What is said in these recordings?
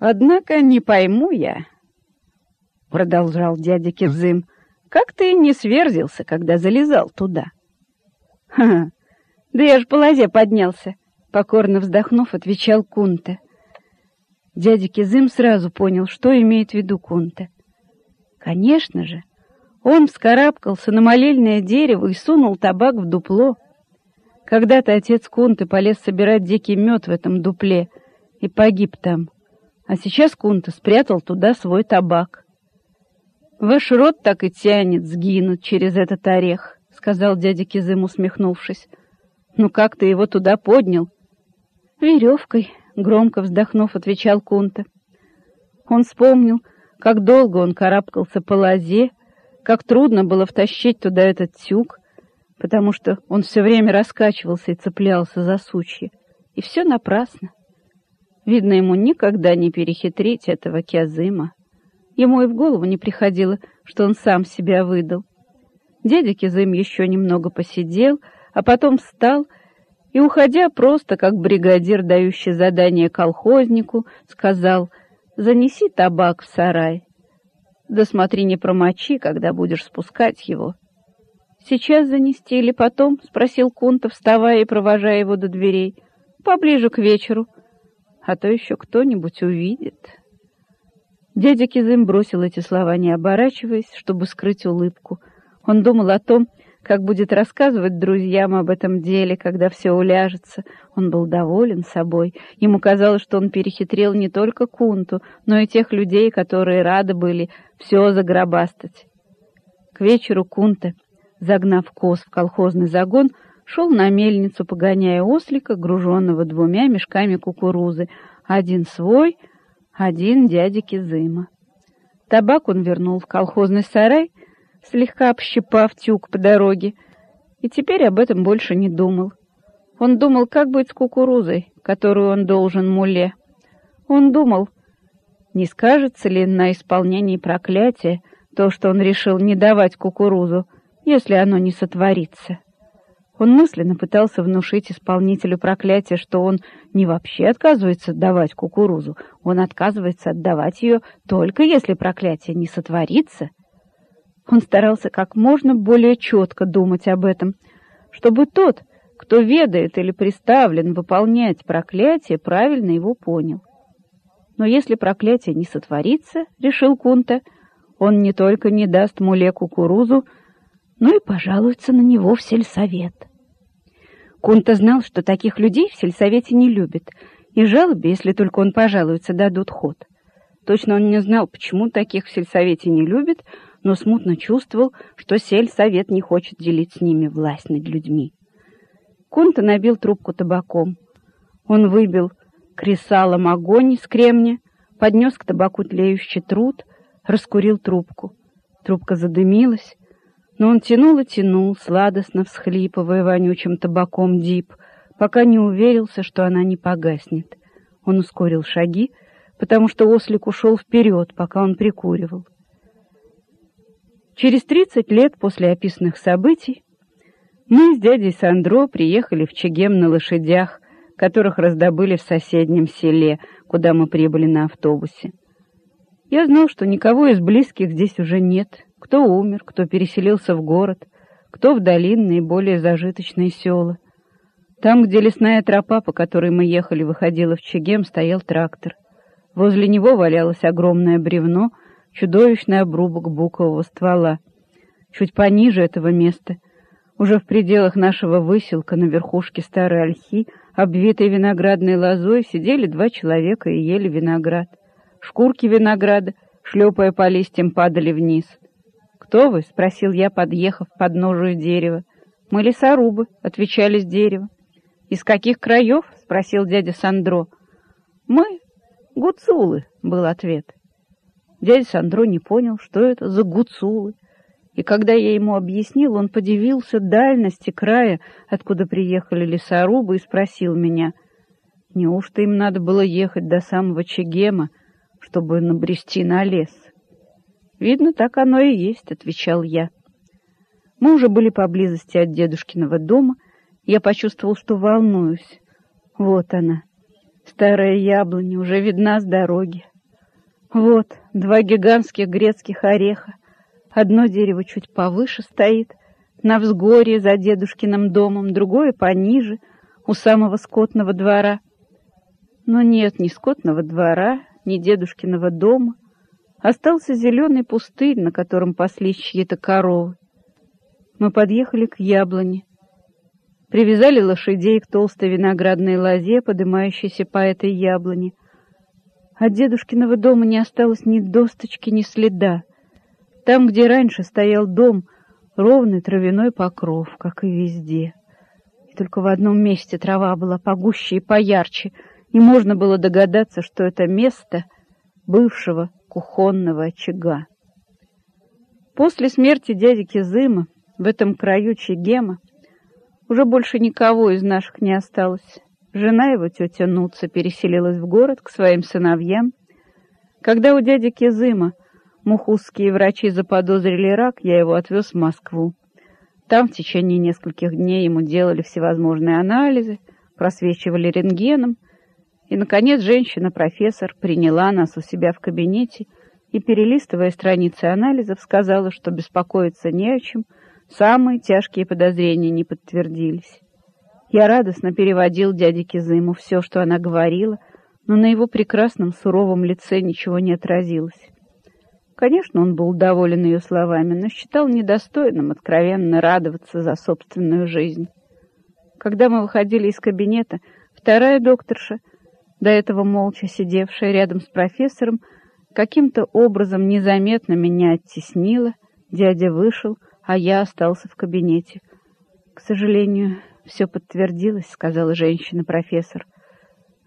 Однако не пойму я, — продолжал дядя Кизым, — как ты не сверзился, когда залезал туда? — Ха, да я ж по лозе поднялся, — покорно вздохнув, отвечал Кунта. Дядя Кизым сразу понял, что имеет в виду Кунта. Конечно же, он вскарабкался на молельное дерево и сунул табак в дупло. Когда-то отец Кунты полез собирать дикий мед в этом дупле и погиб там, а сейчас Кунта спрятал туда свой табак. «Ваш рот так и тянет сгинуть через этот орех», — сказал дядя Кизым, усмехнувшись. «Ну как ты его туда поднял?» «Веревкой», — громко вздохнув, отвечал Кунта. Он вспомнил, как долго он карабкался по лозе, как трудно было втащить туда этот тюк, потому что он все время раскачивался и цеплялся за сучья. И все напрасно. Видно, ему никогда не перехитрить этого Кязыма. Ему и в голову не приходило, что он сам себя выдал. Дядя Кизым еще немного посидел, а потом встал и, уходя просто как бригадир, дающий задание колхознику, сказал «Занеси табак в сарай». Да смотри, не промочи, когда будешь спускать его. Сейчас занести или потом? — спросил Кунта, вставая и провожая его до дверей. — Поближе к вечеру, а то еще кто-нибудь увидит. Дядя Кизым бросил эти слова, не оборачиваясь, чтобы скрыть улыбку. Он думал о том, как будет рассказывать друзьям об этом деле, когда все уляжется. Он был доволен собой. Ему казалось, что он перехитрил не только Кунту, но и тех людей, которые рады были все загробастать. К вечеру Кунта, загнав коз в колхозный загон, шел на мельницу, погоняя ослика, груженного двумя мешками кукурузы, один свой, один дяди Кизыма. Табак он вернул в колхозный сарай, слегка общипав тюк по дороге, и теперь об этом больше не думал. Он думал, как быть с кукурузой, которую он должен муле. Он думал, не скажется ли на исполнении проклятия то, что он решил не давать кукурузу, если оно не сотворится. Он мысленно пытался внушить исполнителю проклятия, что он не вообще отказывается давать кукурузу, он отказывается отдавать ее только если проклятие не сотворится — он старался как можно более четко думать об этом, чтобы тот, кто ведает или приставлен выполнять проклятие, правильно его понял. Но если проклятие не сотворится, решил Кунта, он не только не даст Муле кукурузу, но и пожалуется на него в сельсовет. Кунта знал, что таких людей в сельсовете не любят, и жалобе, если только он пожалуется, дадут ход. Точно он не знал, почему таких в сельсовете не любят, но смутно чувствовал, что сельсовет не хочет делить с ними власть над людьми. Кунта набил трубку табаком. Он выбил кресалом огонь из кремня, поднес к табаку тлеющий труд, раскурил трубку. Трубка задымилась, но он тянул и тянул, сладостно всхлипывая вонючим табаком дип, пока не уверился, что она не погаснет. Он ускорил шаги, потому что ослик ушел вперед, пока он прикуривал. Через 30 лет после описанных событий мы с дядей Сандро приехали в Чегем на лошадях, которых раздобыли в соседнем селе, куда мы прибыли на автобусе. Я знал, что никого из близких здесь уже нет, кто умер, кто переселился в город, кто в долинные, более зажиточные села. Там, где лесная тропа, по которой мы ехали, выходила в Чегем, стоял трактор. Возле него валялось огромное бревно — чудовищный обрубок букового ствола. Чуть пониже этого места, уже в пределах нашего выселка на верхушке старой ольхи, обвитой виноградной лозой, сидели два человека и ели виноград. Шкурки винограда, шлепая по листьям, падали вниз. «Кто вы?» — спросил я, подъехав под ножую дерева. «Мы лесорубы», — отвечали с дерева. «Из каких краев?» — спросил дядя Сандро. «Мы гуцулы», — был ответ. Дядя Сандро не понял, что это за гуцулы. И когда я ему объяснил, он подивился дальности края, откуда приехали лесорубы, и спросил меня, неужто им надо было ехать до самого Чегема, чтобы набрести на лес? «Видно, так оно и есть», — отвечал я. Мы уже были поблизости от дедушкиного дома, я почувствовал, что волнуюсь. Вот она, старая яблоня, уже видна с дороги. Вот два гигантских грецких ореха. Одно дерево чуть повыше стоит, на взгорье за дедушкиным домом, другое пониже, у самого скотного двора. Но нет ни скотного двора, ни дедушкиного дома. Остался зеленый пустырь, на котором паслись чьи-то коровы. Мы подъехали к яблоне. Привязали лошадей к толстой виноградной лозе, подымающейся по этой яблоне. От дедушкиного дома не осталось ни досточки, ни следа. Там, где раньше стоял дом, ровный травяной покров, как и везде. И только в одном месте трава была погуще и поярче, и можно было догадаться, что это место бывшего кухонного очага. После смерти дяди Кизыма в этом краю Чегема уже больше никого из наших не осталось. Жена его, тетя Нуца, переселилась в город к своим сыновьям. Когда у дяди Кизыма мухузские врачи заподозрили рак, я его отвез в Москву. Там в течение нескольких дней ему делали всевозможные анализы, просвечивали рентгеном, и, наконец, женщина-профессор приняла нас у себя в кабинете и, перелистывая страницы анализов, сказала, что беспокоиться не о чем — Самые тяжкие подозрения не подтвердились. Я радостно переводил дяде Кизыму все, что она говорила, но на его прекрасном суровом лице ничего не отразилось. Конечно, он был доволен ее словами, но считал недостойным откровенно радоваться за собственную жизнь. Когда мы выходили из кабинета, вторая докторша, до этого молча сидевшая рядом с профессором, каким-то образом незаметно меня оттеснила, дядя вышел — а я остался в кабинете. К сожалению, все подтвердилось, сказала женщина-профессор.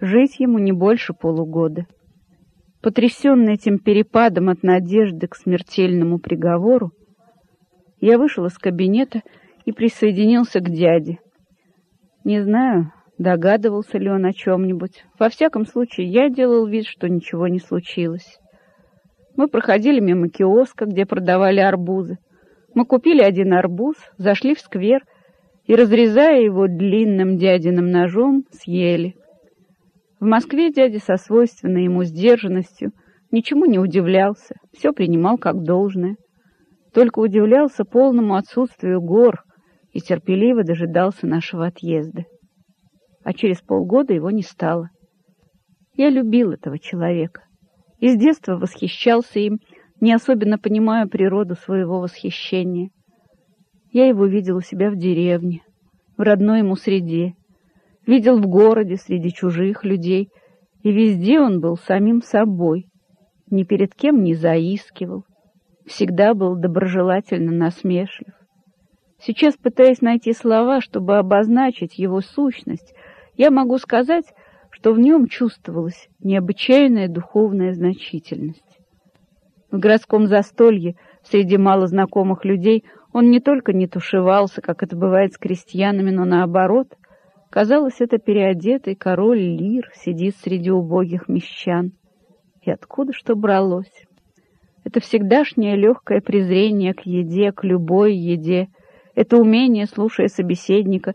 Жить ему не больше полугода. Потрясенный этим перепадом от надежды к смертельному приговору, я вышел из кабинета и присоединился к дяде. Не знаю, догадывался ли он о чем-нибудь. Во всяком случае, я делал вид, что ничего не случилось. Мы проходили мимо киоска, где продавали арбузы. Мы купили один арбуз, зашли в сквер и, разрезая его длинным дядиным ножом, съели. В Москве дядя со свойственной ему сдержанностью ничему не удивлялся, все принимал как должное. Только удивлялся полному отсутствию гор и терпеливо дожидался нашего отъезда. А через полгода его не стало. Я любил этого человека и с детства восхищался им, не особенно понимая природу своего восхищения. Я его видел у себя в деревне, в родной ему среде, видел в городе среди чужих людей, и везде он был самим собой, ни перед кем не заискивал, всегда был доброжелательно насмешлив. Сейчас, пытаясь найти слова, чтобы обозначить его сущность, я могу сказать, что в нем чувствовалась необычайная духовная значительность. В городском застолье среди малознакомых людей он не только не тушевался, как это бывает с крестьянами, но наоборот. Казалось, это переодетый король Лир сидит среди убогих мещан. И откуда что бралось? Это всегдашнее легкое презрение к еде, к любой еде. Это умение, слушая собеседника,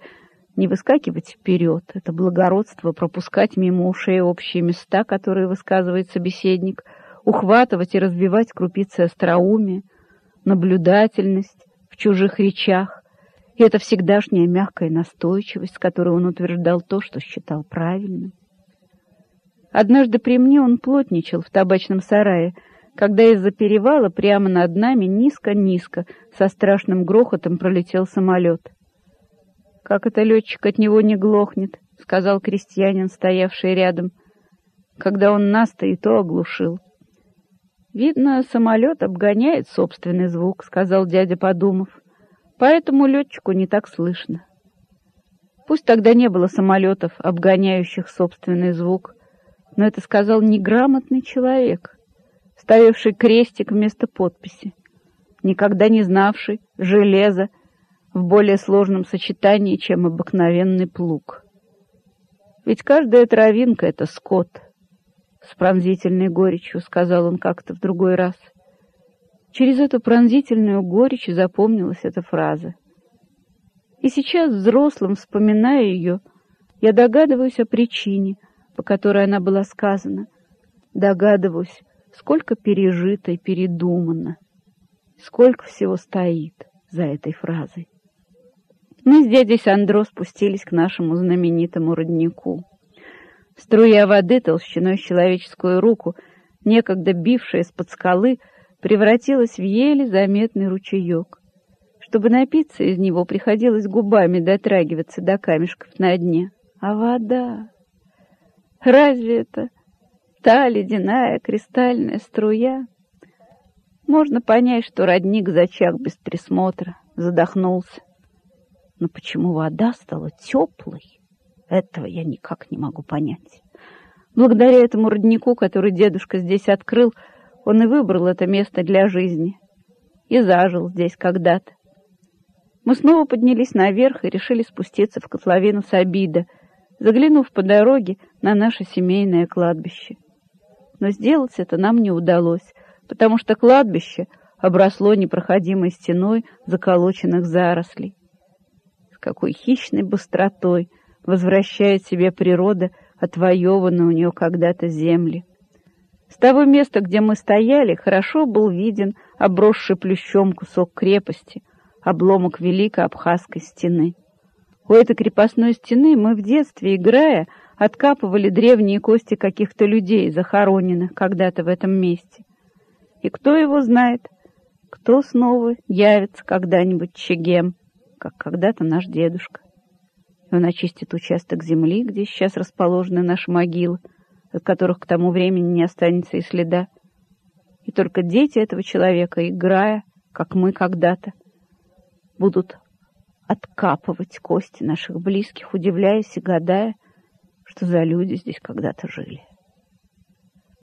не выскакивать вперед. Это благородство пропускать мимо ушей общие места, которые высказывает собеседник — ухватывать и разбивать крупицы остроумия, наблюдательность в чужих речах, и это всегдашняя мягкая настойчивость, с которой он утверждал то, что считал правильным. Однажды при мне он плотничал в табачном сарае, когда из-за перевала прямо над нами низко-низко со страшным грохотом пролетел самолет. «Как это летчик от него не глохнет?» — сказал крестьянин, стоявший рядом, когда он нас-то и то оглушил. «Видно, самолет обгоняет собственный звук», — сказал дядя, подумав. «Поэтому летчику не так слышно». Пусть тогда не было самолетов, обгоняющих собственный звук, но это сказал неграмотный человек, ставивший крестик вместо подписи, никогда не знавший железа в более сложном сочетании, чем обыкновенный плуг. Ведь каждая травинка — это скот — с пронзительной горечью, сказал он как-то в другой раз. Через эту пронзительную горечь запомнилась эта фраза. И сейчас, взрослым, вспоминая ее, я догадываюсь о причине, по которой она была сказана. Догадываюсь, сколько пережито и передумано, сколько всего стоит за этой фразой. Мы с дядей Сандро спустились к нашему знаменитому роднику. Струя воды толщиной человеческую руку, некогда бившая из-под скалы, превратилась в еле заметный ручеек. Чтобы напиться из него, приходилось губами дотрагиваться до камешков на дне. А вода... Разве это та ледяная кристальная струя? Можно понять, что родник зачах без присмотра, задохнулся. Но почему вода стала теплой, этого я никак не могу понять. Благодаря этому роднику, который дедушка здесь открыл, он и выбрал это место для жизни. И зажил здесь когда-то. Мы снова поднялись наверх и решили спуститься в котловину Сабида, заглянув по дороге на наше семейное кладбище. Но сделать это нам не удалось, потому что кладбище обросло непроходимой стеной заколоченных зарослей. Какой хищной быстротой возвращает себе природа отвоеванные у нее когда-то земли. С того места, где мы стояли, хорошо был виден обросший плющом кусок крепости, обломок великой абхазской стены. У этой крепостной стены мы в детстве, играя, откапывали древние кости каких-то людей, захороненных когда-то в этом месте. И кто его знает, кто снова явится когда-нибудь Чегем, как когда-то наш дедушка. Он очистит участок земли, где сейчас расположены наши могилы, от которых к тому времени не останется и следа. И только дети этого человека, играя, как мы когда-то, будут откапывать кости наших близких, удивляясь и гадая, что за люди здесь когда-то жили.